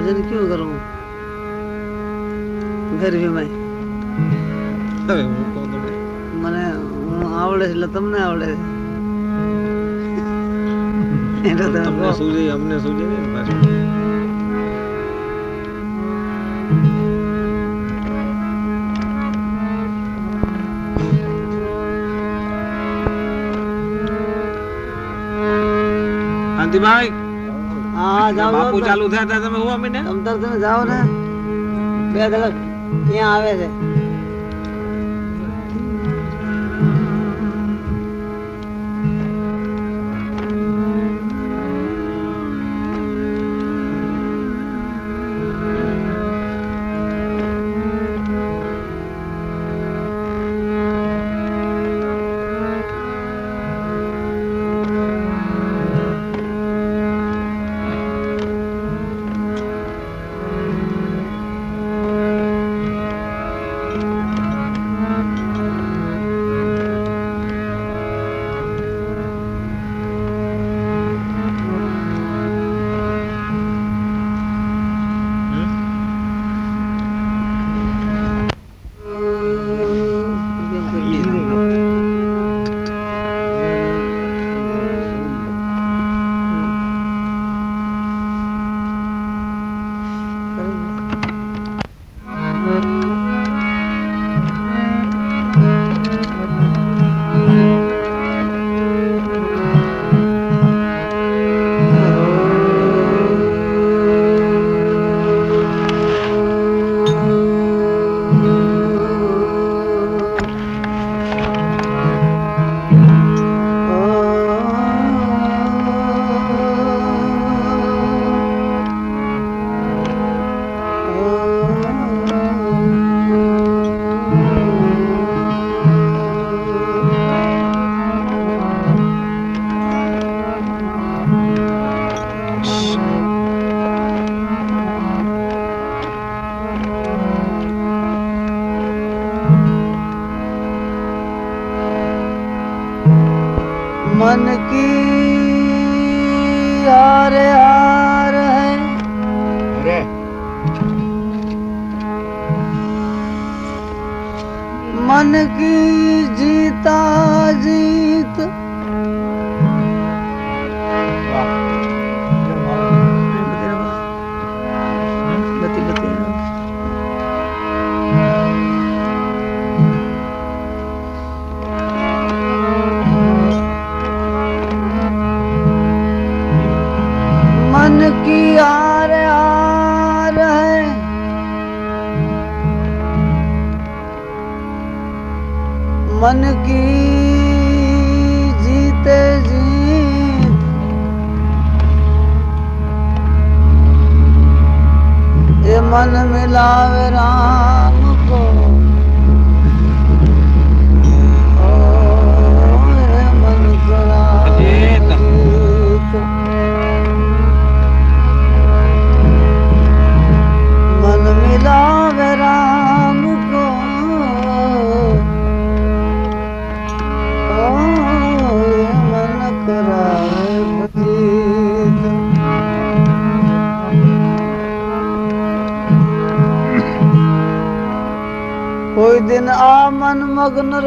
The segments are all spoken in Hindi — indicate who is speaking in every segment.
Speaker 1: ભજન ક્યું કરું? ગરમીમાં
Speaker 2: હવે હું કહું તમને.
Speaker 1: મને હું આવડે એટલે તમને આવડે છે. એટલે તમે
Speaker 2: તમને. સૂજે અમને સૂજે ને પાછું? શાંતિભાઈ
Speaker 1: હા જાઓ
Speaker 2: બાપુ ચાલુ થયા તમે
Speaker 1: તમતાર તમે જાઓ ને. બે કલાક ત્યાં આવે છે.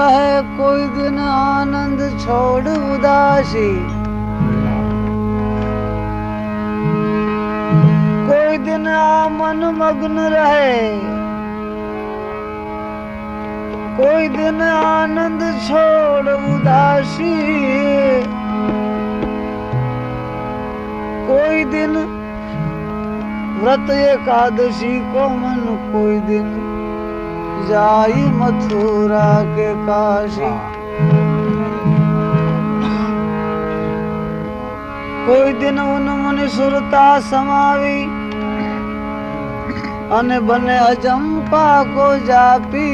Speaker 1: रहे कोई दिन आनंद छोड़ उदासी। कोई दिन आ मन मग्न रहे। कोई दिन आनंद छोड़ उदासी। कोई दिन व्रत एकादशी को मन कोई दिन जाई मथुरा के काशी। कोई दिन उन मुनि सुरता समावी, अन बने अजम्पा को जापी।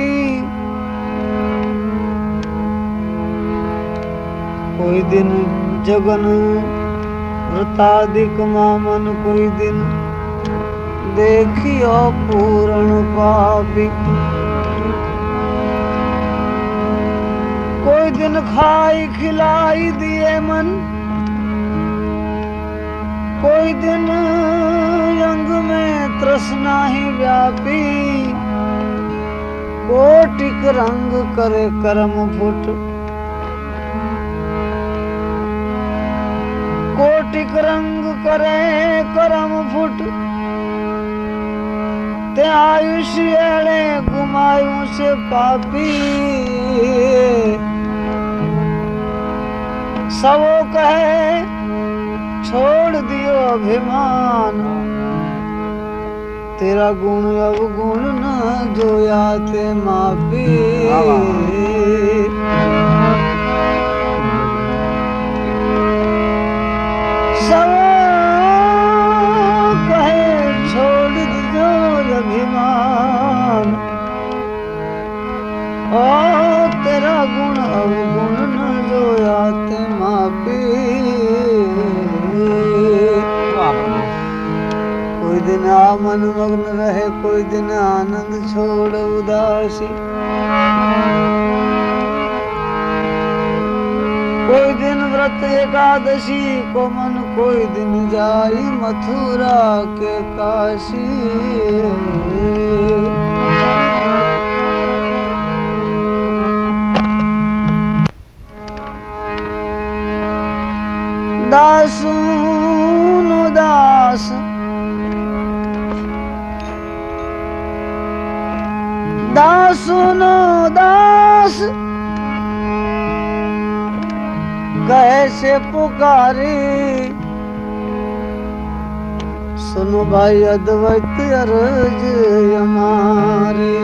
Speaker 1: कोई दिन जगन व्रतादिक मामन, कोई दिन देखियो पूरण पापी। कोई दिन खाई खिलाई दिए मन। कोई दिन यंग में तृष्णा ही व्यापी। कोटिक रंग करे कर्म फुट। कोटिक रंग करे कर्म फुट। ते आयुष गुमायु से पापी। सबो कहे छोड़ दियो अभिमान तेरा गुण अवगुण न जोया ते मापी दिन आ मन मग्न रहे, कोई दिन आनंद छोड़ उदासी। कोई दिन व्रत एकादशी, को मन कोई दिन जाई मथुरा के काशी। दासून दास कैसे पुकारी। सुनो भाई अद्वैत अरज हमारी।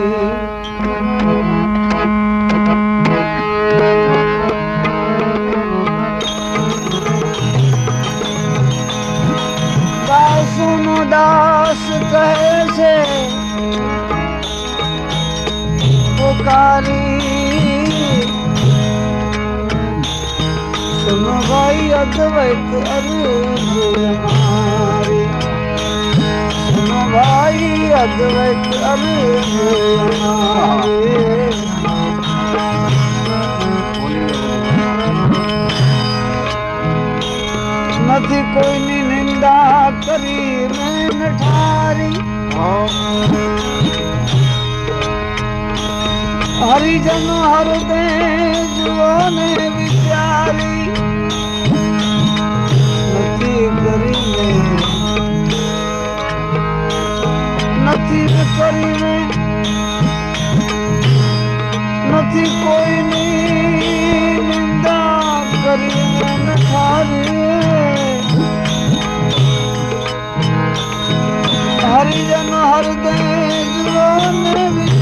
Speaker 1: हरिजन हरदे जुआन विचारी करी में नथी करी में नथी कोई नहीं Gece nahar deniz var ne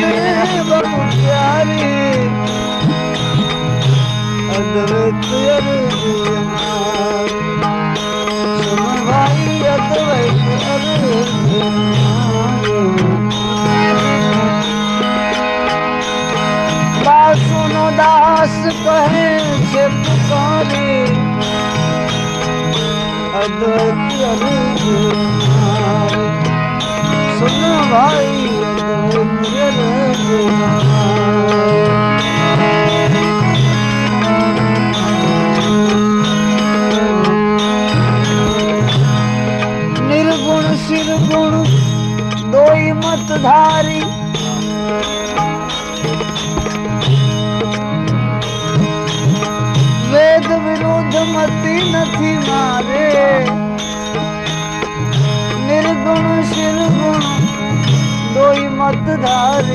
Speaker 1: दास प्यारी अदवत भाई अदवतासी सुन भाई निर्गुण सिर गुण दोई मत राधा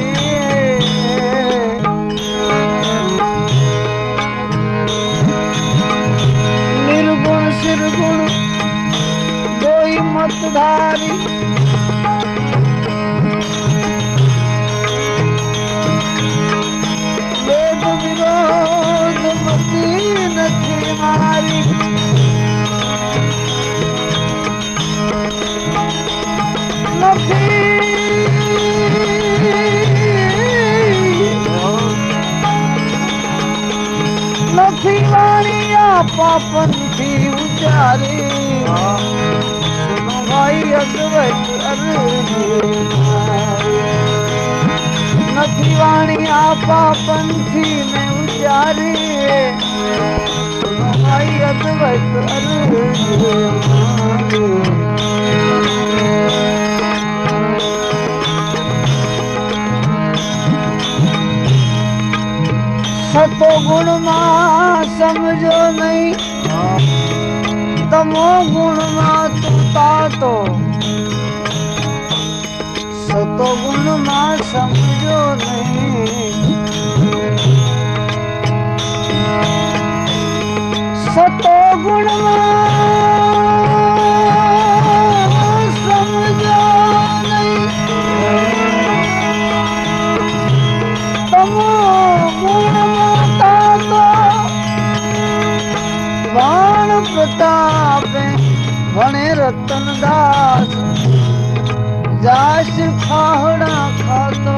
Speaker 1: वाणी आपा पंथी में उचारे भाई अद्वैत सतो गुण माँ समझो नहीं। तमो गुण माँ तुता तो। सतो गुण माँ समझो नहीं। સતો ગુણમાં સમજો તમો ગુણમાં તાતો બાણ પ્રતાપે ભણે રતનદાસ. જાશ ખાહડા ખાતો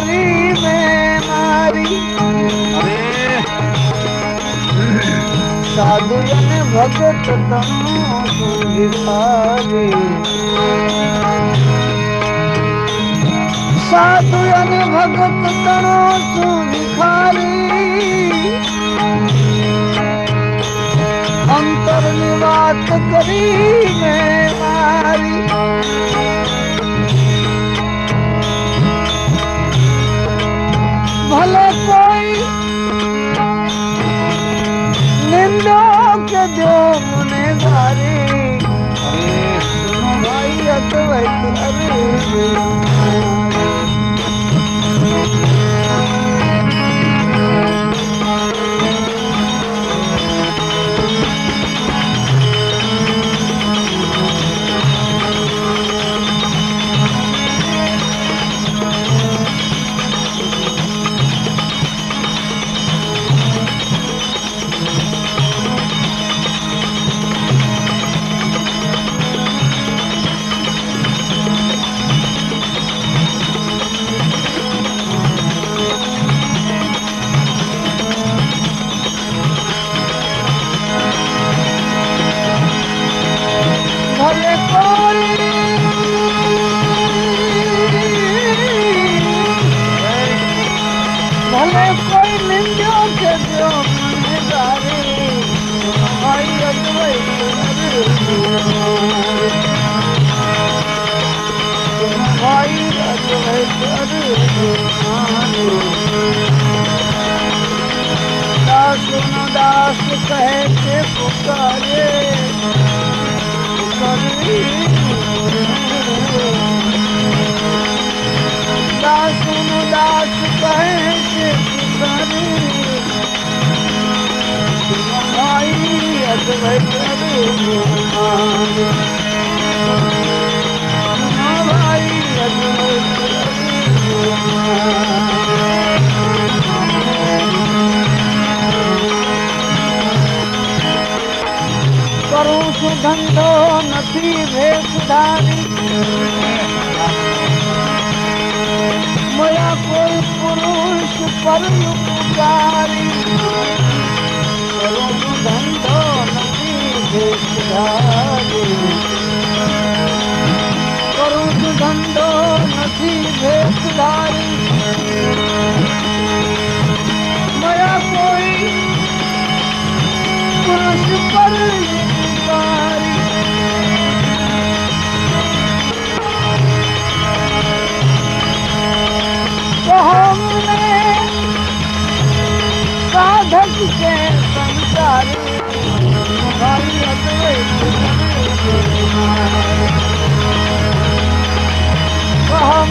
Speaker 1: તારી મેં મારી. સાધુ અને ભગત સાધુ અને ભગત તણો સુખારી અંતરની વાત કરી મેં મારી. भले कोई निंदा के दो मुने सारे सुनो भाई अत भाई भाई पुषो नथी वेषधारी मुया कोई पुरुष परम पूजारी કરું ધંધો નથી ભેટધારી મારા કોઈ પુરુષ પર કહો સાધક છે Oh,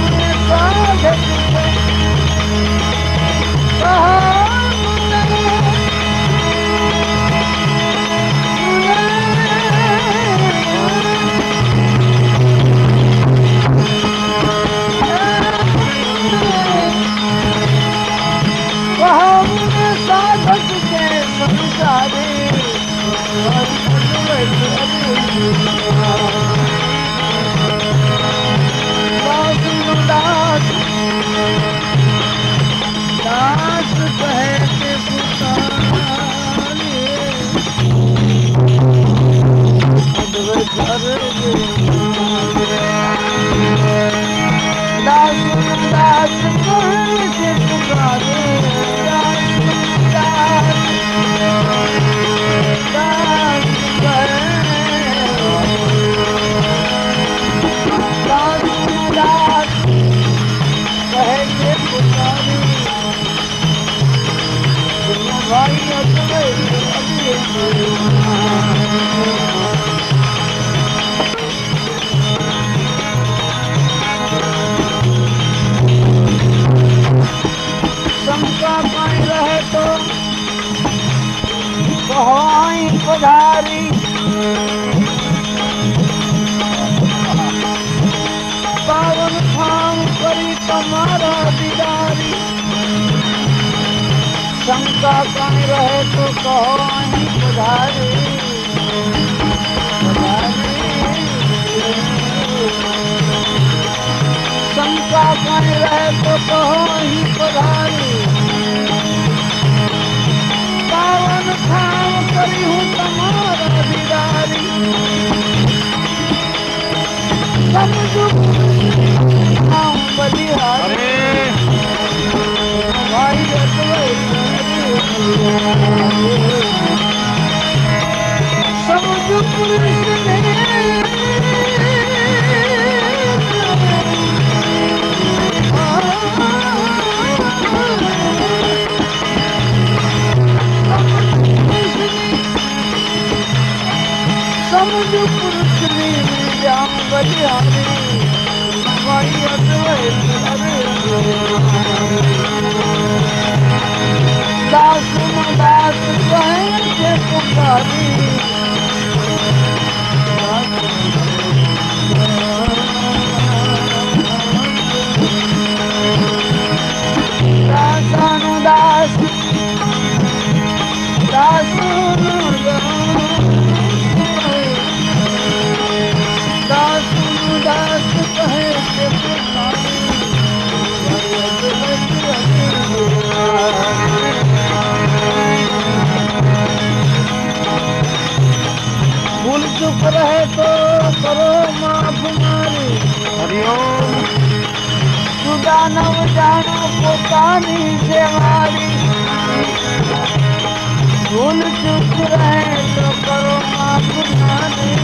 Speaker 1: my God. शंका पाई रहे तो कहाई पधारी पधारी शंका पाई रहे तो कहाई पधारी पावन ठाम करी हूँ तुम्हारा दीदारी समझो बलिहारी। Savuncuk bunu istemedi 不
Speaker 2: 好
Speaker 1: જુદા નવ જાણો પોતાની સેવારી ભૂલ ચૂક રહે તો કરો માફ મારી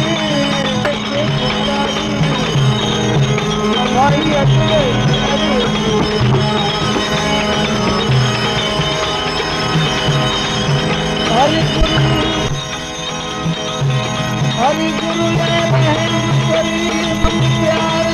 Speaker 1: ભાઈ એટલે હરિ ગુરુ હરિ ગુરુ લે રહેમ કરી મન પ્યારે